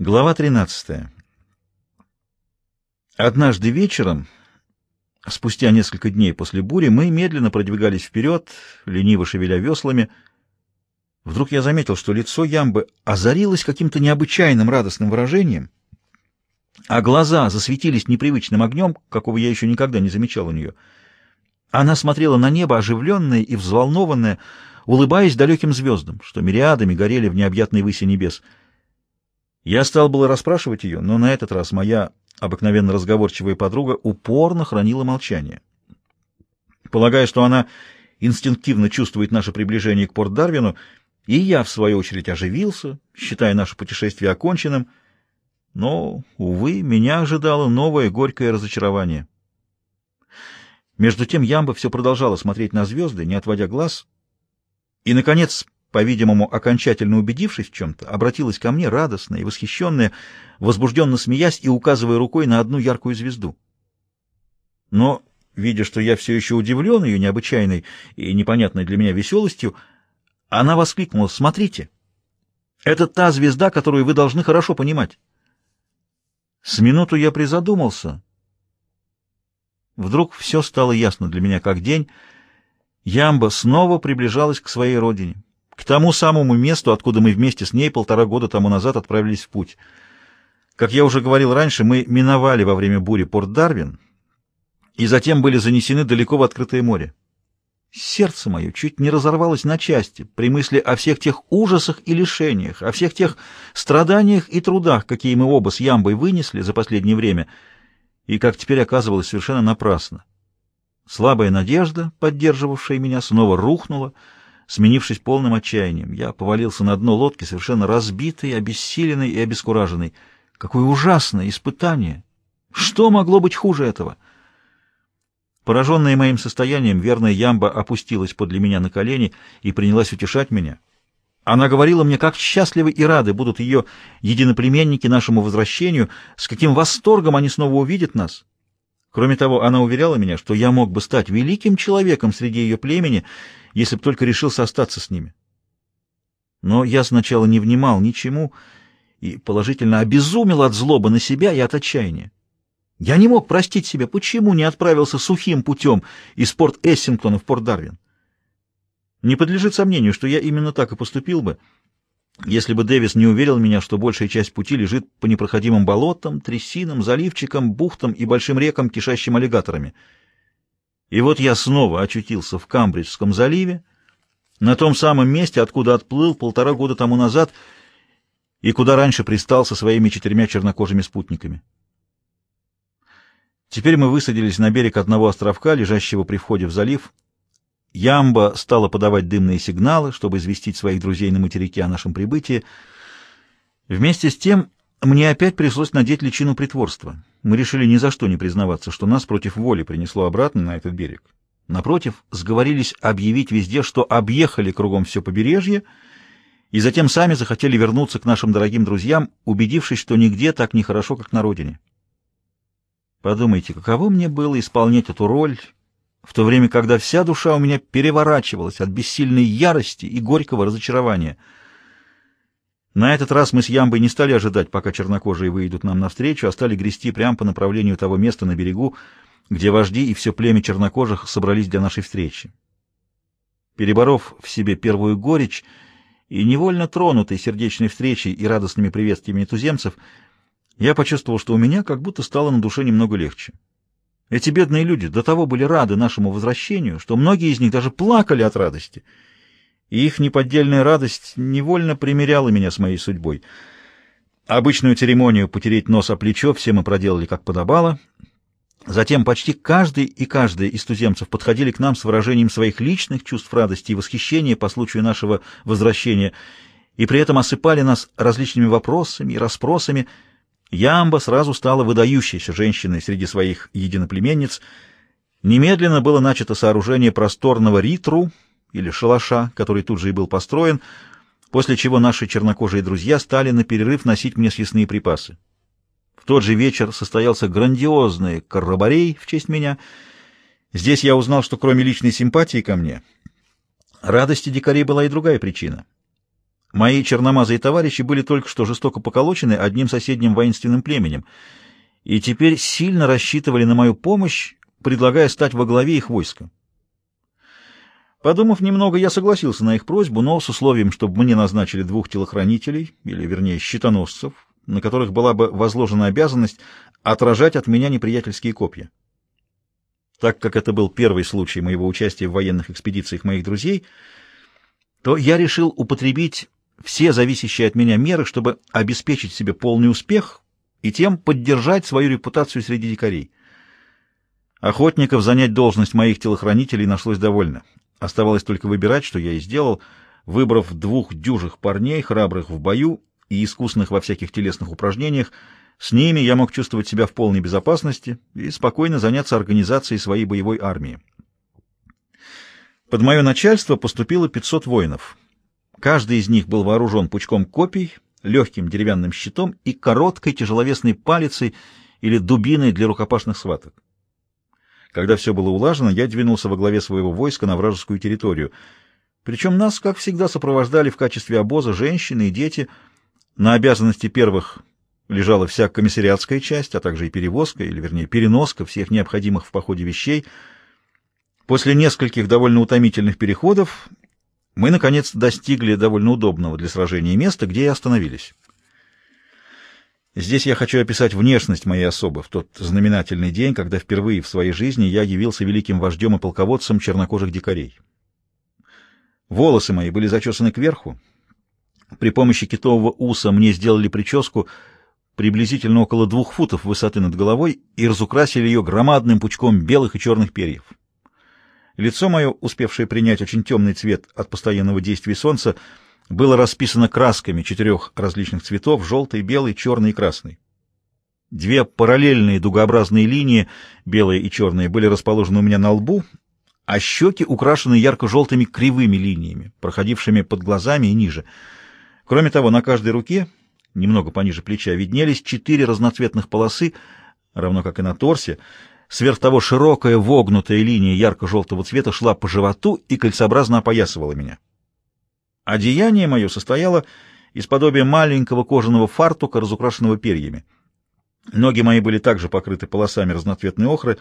Глава 13. Однажды вечером, спустя несколько дней после бури, мы медленно продвигались вперед, лениво шевеля веслами. Вдруг я заметил, что лицо Ямбы озарилось каким-то необычайным радостным выражением, а глаза засветились непривычным огнем, какого я еще никогда не замечал у нее. Она смотрела на небо, оживленная и взволнованная, улыбаясь далеким звездам, что мириадами горели в необъятной выси небес — я стал было расспрашивать ее, но на этот раз моя обыкновенно разговорчивая подруга упорно хранила молчание. Полагая, что она инстинктивно чувствует наше приближение к Порт-Дарвину, и я, в свою очередь, оживился, считая наше путешествие оконченным, но, увы, меня ожидало новое горькое разочарование. Между тем Ямба все продолжала смотреть на звезды, не отводя глаз, и, наконец, по-видимому, окончательно убедившись в чем-то, обратилась ко мне радостная и восхищенная, возбужденно смеясь и указывая рукой на одну яркую звезду. Но, видя, что я все еще удивлен ее необычайной и непонятной для меня веселостью, она воскликнула «Смотрите! Это та звезда, которую вы должны хорошо понимать». С минуту я призадумался. Вдруг все стало ясно для меня как день. Ямба снова приближалась к своей родине к тому самому месту, откуда мы вместе с ней полтора года тому назад отправились в путь. Как я уже говорил раньше, мы миновали во время бури порт Дарвин и затем были занесены далеко в открытое море. Сердце мое чуть не разорвалось на части при мысли о всех тех ужасах и лишениях, о всех тех страданиях и трудах, какие мы оба с Ямбой вынесли за последнее время, и, как теперь оказывалось, совершенно напрасно. Слабая надежда, поддерживавшая меня, снова рухнула, Сменившись полным отчаянием, я повалился на дно лодки, совершенно разбитый, обессиленный и обескураженный. Какое ужасное испытание! Что могло быть хуже этого? Пораженная моим состоянием, верная Ямба опустилась подле меня на колени и принялась утешать меня. Она говорила мне, как счастливы и рады будут ее единоплеменники нашему возвращению, с каким восторгом они снова увидят нас. Кроме того, она уверяла меня, что я мог бы стать великим человеком среди ее племени, если бы только решился остаться с ними. Но я сначала не внимал ничему и положительно обезумел от злобы на себя и от отчаяния. Я не мог простить себе, почему не отправился сухим путем из порт Эссингтона в порт Дарвин. Не подлежит сомнению, что я именно так и поступил бы, если бы Дэвис не уверил меня, что большая часть пути лежит по непроходимым болотам, трясинам, заливчикам, бухтам и большим рекам, кишащим аллигаторами — и вот я снова очутился в Камбриджском заливе, на том самом месте, откуда отплыл полтора года тому назад и куда раньше пристал со своими четырьмя чернокожими спутниками. Теперь мы высадились на берег одного островка, лежащего при входе в залив. Ямба стала подавать дымные сигналы, чтобы известить своих друзей на материке о нашем прибытии. Вместе с тем мне опять пришлось надеть личину притворства. Мы решили ни за что не признаваться, что нас против воли принесло обратно на этот берег. Напротив, сговорились объявить везде, что объехали кругом все побережье, и затем сами захотели вернуться к нашим дорогим друзьям, убедившись, что нигде так нехорошо, как на родине. Подумайте, каково мне было исполнять эту роль, в то время, когда вся душа у меня переворачивалась от бессильной ярости и горького разочарования — на этот раз мы с Ямбой не стали ожидать, пока чернокожие выйдут нам навстречу, а стали грести прямо по направлению того места на берегу, где вожди и все племя чернокожих собрались для нашей встречи. Переборов в себе первую горечь и невольно тронутый сердечной встречей и радостными приветствиями туземцев, я почувствовал, что у меня как будто стало на душе немного легче. Эти бедные люди до того были рады нашему возвращению, что многие из них даже плакали от радости — и их неподдельная радость невольно примеряла меня с моей судьбой. Обычную церемонию потереть нос о плечо все мы проделали как подобало. Затем почти каждый и каждая из туземцев подходили к нам с выражением своих личных чувств радости и восхищения по случаю нашего возвращения, и при этом осыпали нас различными вопросами и расспросами. Ямба сразу стала выдающейся женщиной среди своих единоплеменниц. Немедленно было начато сооружение просторного ритру — или шалаша, который тут же и был построен, после чего наши чернокожие друзья стали на перерыв носить мне съестные припасы. В тот же вечер состоялся грандиозный карабарей в честь меня. Здесь я узнал, что кроме личной симпатии ко мне, радости дикарей была и другая причина. Мои черномазые товарищи были только что жестоко поколочены одним соседним воинственным племенем, и теперь сильно рассчитывали на мою помощь, предлагая стать во главе их войска. Подумав немного, я согласился на их просьбу, но с условием, чтобы мне назначили двух телохранителей, или, вернее, щитоносцев, на которых была бы возложена обязанность отражать от меня неприятельские копья. Так как это был первый случай моего участия в военных экспедициях моих друзей, то я решил употребить все зависящие от меня меры, чтобы обеспечить себе полный успех и тем поддержать свою репутацию среди дикарей. Охотников занять должность моих телохранителей нашлось довольно. Оставалось только выбирать, что я и сделал, выбрав двух дюжих парней, храбрых в бою и искусных во всяких телесных упражнениях, с ними я мог чувствовать себя в полной безопасности и спокойно заняться организацией своей боевой армии. Под мое начальство поступило 500 воинов. Каждый из них был вооружен пучком копий, легким деревянным щитом и короткой тяжеловесной палицей или дубиной для рукопашных схваток. Когда все было улажено, я двинулся во главе своего войска на вражескую территорию. Причем нас, как всегда, сопровождали в качестве обоза женщины и дети. На обязанности первых лежала вся комиссариатская часть, а также и перевозка, или, вернее, переноска всех необходимых в походе вещей. После нескольких довольно утомительных переходов мы, наконец, достигли довольно удобного для сражения места, где и остановились. Здесь я хочу описать внешность моей особы в тот знаменательный день, когда впервые в своей жизни я явился великим вождем и полководцем чернокожих дикарей. Волосы мои были зачесаны кверху. При помощи китового уса мне сделали прическу приблизительно около двух футов высоты над головой и разукрасили ее громадным пучком белых и черных перьев. Лицо мое, успевшее принять очень темный цвет от постоянного действия солнца, было расписано красками четырех различных цветов — желтый, белый, черный и красный. Две параллельные дугообразные линии, белые и черные, были расположены у меня на лбу, а щеки украшены ярко-желтыми кривыми линиями, проходившими под глазами и ниже. Кроме того, на каждой руке, немного пониже плеча, виднелись четыре разноцветных полосы, равно как и на торсе. Сверх того, широкая вогнутая линия ярко-желтого цвета шла по животу и кольцеобразно опоясывала меня. Одеяние мое состояло из подобия маленького кожаного фартука, разукрашенного перьями. Ноги мои были также покрыты полосами разноцветной охры,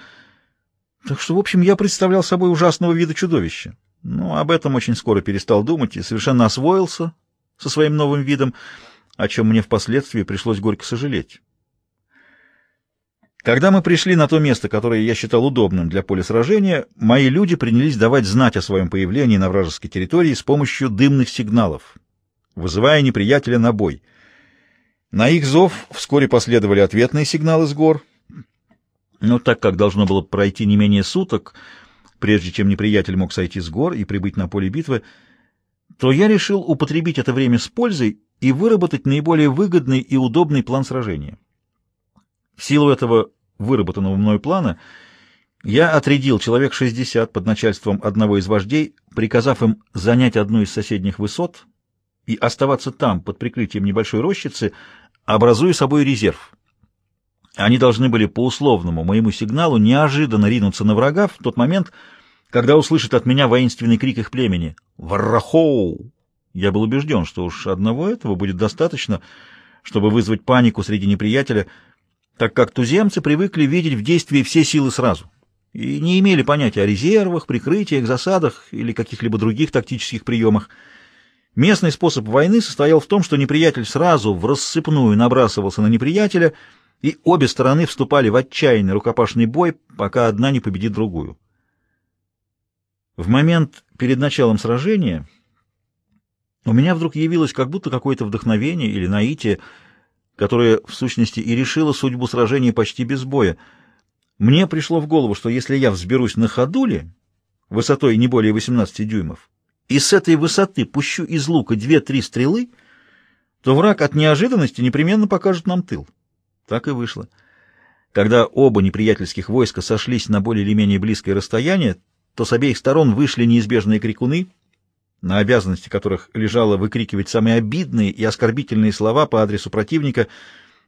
так что, в общем, я представлял собой ужасного вида чудовища. Но об этом очень скоро перестал думать и совершенно освоился со своим новым видом, о чем мне впоследствии пришлось горько сожалеть. Когда мы пришли на то место, которое я считал удобным для поля сражения, мои люди принялись давать знать о своем появлении на вражеской территории с помощью дымных сигналов, вызывая неприятеля на бой. На их зов вскоре последовали ответные сигналы с гор, но так как должно было пройти не менее суток, прежде чем неприятель мог сойти с гор и прибыть на поле битвы, то я решил употребить это время с пользой и выработать наиболее выгодный и удобный план сражения. В силу этого выработанного мной плана, я отрядил человек 60 под начальством одного из вождей, приказав им занять одну из соседних высот и оставаться там под прикрытием небольшой рощицы, образуя собой резерв. Они должны были по условному моему сигналу неожиданно ринуться на врага в тот момент, когда услышат от меня воинственный крик их племени «Варрахоу!». Я был убежден, что уж одного этого будет достаточно, чтобы вызвать панику среди неприятеля — так как туземцы привыкли видеть в действии все силы сразу и не имели понятия о резервах, прикрытиях, засадах или каких-либо других тактических приемах. Местный способ войны состоял в том, что неприятель сразу в рассыпную набрасывался на неприятеля, и обе стороны вступали в отчаянный рукопашный бой, пока одна не победит другую. В момент перед началом сражения у меня вдруг явилось как будто какое-то вдохновение или наитие, которое, в сущности, и решило судьбу сражения почти без боя. Мне пришло в голову, что если я взберусь на ходуле, высотой не более 18 дюймов, и с этой высоты пущу из лука две-три стрелы, то враг от неожиданности непременно покажет нам тыл. Так и вышло. Когда оба неприятельских войска сошлись на более или менее близкое расстояние, то с обеих сторон вышли неизбежные крикуны — на обязанности которых лежало выкрикивать самые обидные и оскорбительные слова по адресу противника.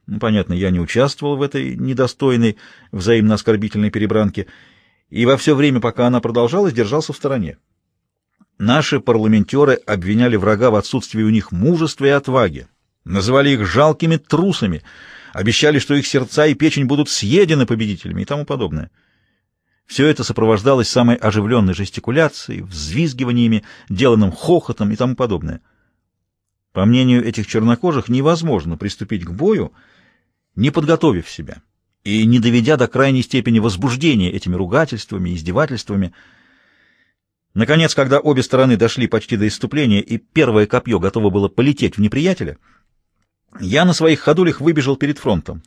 Ну, понятно, я не участвовал в этой недостойной взаимно оскорбительной перебранке, и во все время, пока она продолжалась, держался в стороне. Наши парламентеры обвиняли врага в отсутствии у них мужества и отваги, называли их жалкими трусами, обещали, что их сердца и печень будут съедены победителями и тому подобное. Все это сопровождалось самой оживленной жестикуляцией, взвизгиваниями, деланным хохотом и тому подобное. По мнению этих чернокожих, невозможно приступить к бою, не подготовив себя и не доведя до крайней степени возбуждения этими ругательствами, издевательствами. Наконец, когда обе стороны дошли почти до исступления и первое копье готово было полететь в неприятеля, я на своих ходулях выбежал перед фронтом.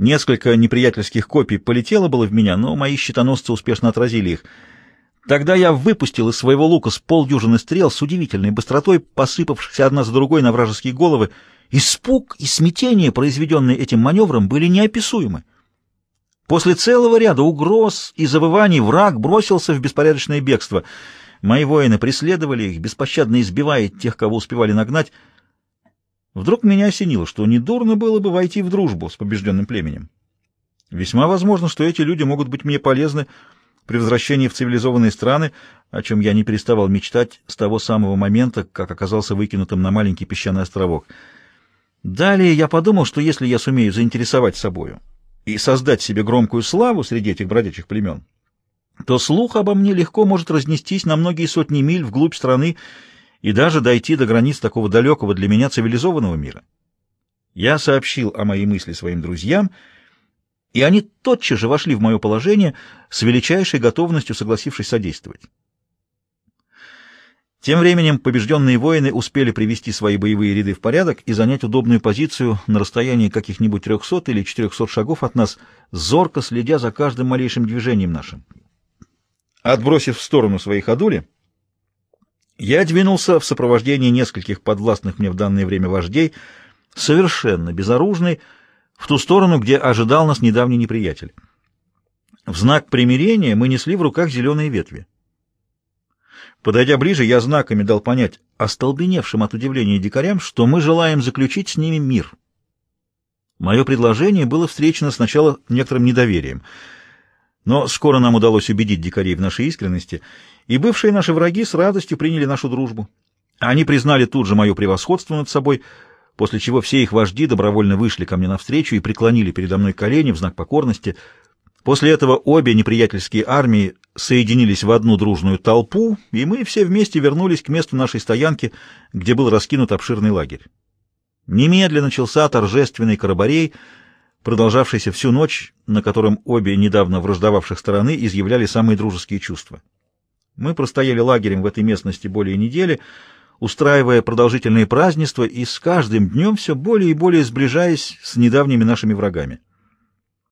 Несколько неприятельских копий полетело было в меня, но мои щитоносцы успешно отразили их. Тогда я выпустил из своего лука с полдюжины стрел с удивительной быстротой, посыпавшихся одна за другой на вражеские головы, Испуг и смятение, произведенные этим маневром, были неописуемы. После целого ряда угроз и завываний враг бросился в беспорядочное бегство. Мои воины преследовали их, беспощадно избивая тех, кого успевали нагнать. Вдруг меня осенило, что недурно было бы войти в дружбу с побежденным племенем. Весьма возможно, что эти люди могут быть мне полезны при возвращении в цивилизованные страны, о чем я не переставал мечтать с того самого момента, как оказался выкинутым на маленький песчаный островок — Далее я подумал, что если я сумею заинтересовать собою и создать себе громкую славу среди этих бродячих племен, то слух обо мне легко может разнестись на многие сотни миль вглубь страны и даже дойти до границ такого далекого для меня цивилизованного мира. Я сообщил о моей мысли своим друзьям, и они тотчас же вошли в мое положение с величайшей готовностью согласившись содействовать. Тем временем побежденные воины успели привести свои боевые ряды в порядок и занять удобную позицию на расстоянии каких-нибудь 300 или 400 шагов от нас, зорко следя за каждым малейшим движением нашим. Отбросив в сторону свои ходули, я двинулся в сопровождении нескольких подвластных мне в данное время вождей, совершенно безоружный, в ту сторону, где ожидал нас недавний неприятель. В знак примирения мы несли в руках зеленые ветви. Подойдя ближе, я знаками дал понять остолбеневшим от удивления дикарям, что мы желаем заключить с ними мир. Мое предложение было встречено сначала некоторым недоверием, но скоро нам удалось убедить дикарей в нашей искренности, и бывшие наши враги с радостью приняли нашу дружбу. Они признали тут же мое превосходство над собой, после чего все их вожди добровольно вышли ко мне навстречу и преклонили передо мной колени в знак покорности — После этого обе неприятельские армии соединились в одну дружную толпу, и мы все вместе вернулись к месту нашей стоянки, где был раскинут обширный лагерь. Немедленно начался торжественный карабарей, продолжавшийся всю ночь, на котором обе недавно враждовавших стороны изъявляли самые дружеские чувства. Мы простояли лагерем в этой местности более недели, устраивая продолжительные празднества и с каждым днем все более и более сближаясь с недавними нашими врагами.